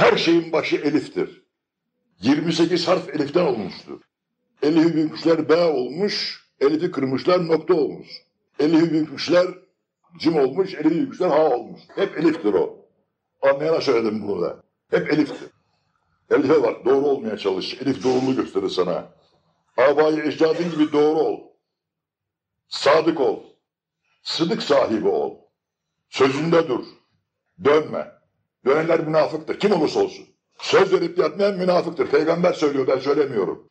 Her şeyin başı eliftir. 28 harf eliften olmuştur. Elifi bükmüşler B olmuş, elifi kırmışlar nokta olmuş. Elifi bükmüşler cim olmuş, elifi bükmüşler H olmuş. Hep eliftir o. Anlayana söyledim bunu da. Hep eliftir. Elife bak, doğru olmaya çalış. Elif doğruluğu gösterir sana. Abayı ecdadın gibi doğru ol. Sadık ol. Sıdık sahibi ol. Sözünde dur. Dönme. Dönenler münafıktır. Kim olursa olsun. Söz verip yatmayan münafıktır. Peygamber söylüyor ben söylemiyorum.